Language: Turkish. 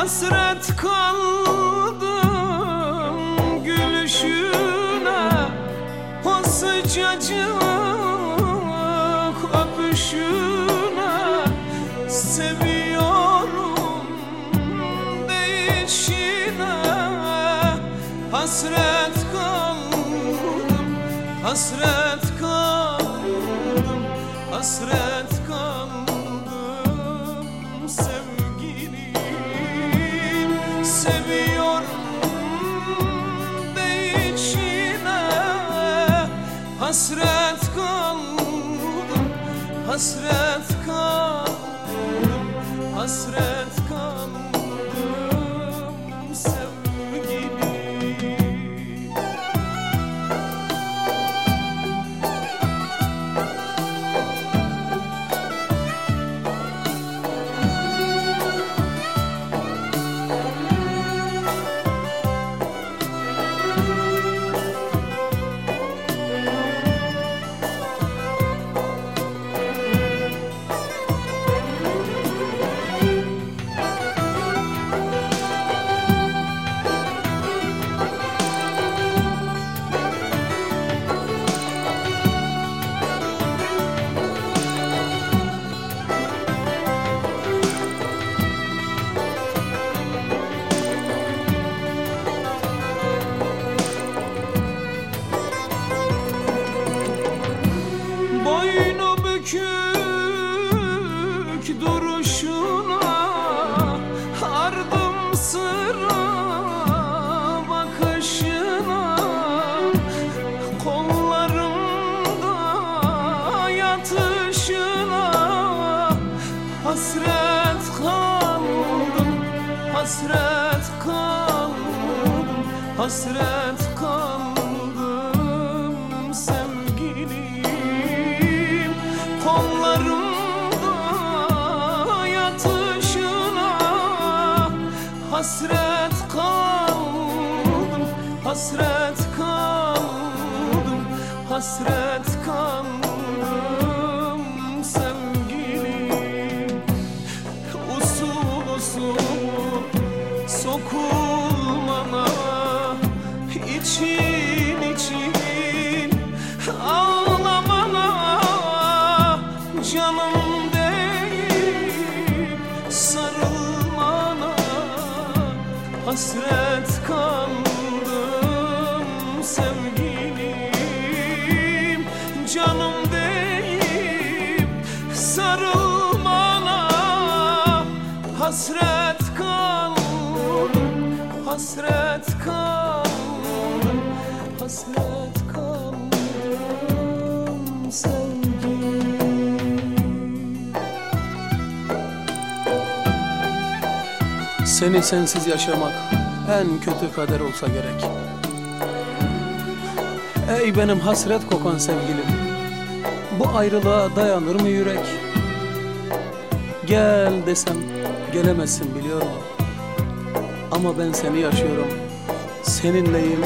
Hasret kaldım gülüşüne O sıcacık öpüşüne. Seviyorum değişine. Hasret kaldım, hasret kaldım, hasret Hasret kaldım, hasret kaldım, hasret kaldım bükük duruşuna Ardım sıra bakışına. Kollarımda yatışına Hasret kaldım, hasret kaldım, hasret kaldım Hasret kaldım, hasret kaldım, hasret hasret kaldım sevgilim. Canım değil sarılmana hasret kaldım hasret kaldım hasret Seni sensiz yaşamak en kötü kader olsa gerek. Ey benim hasret kokan sevgilim, bu ayrılığa dayanır mı yürek? Gel desem gelemezsin biliyorum. Ama ben seni yaşıyorum, seninleyim,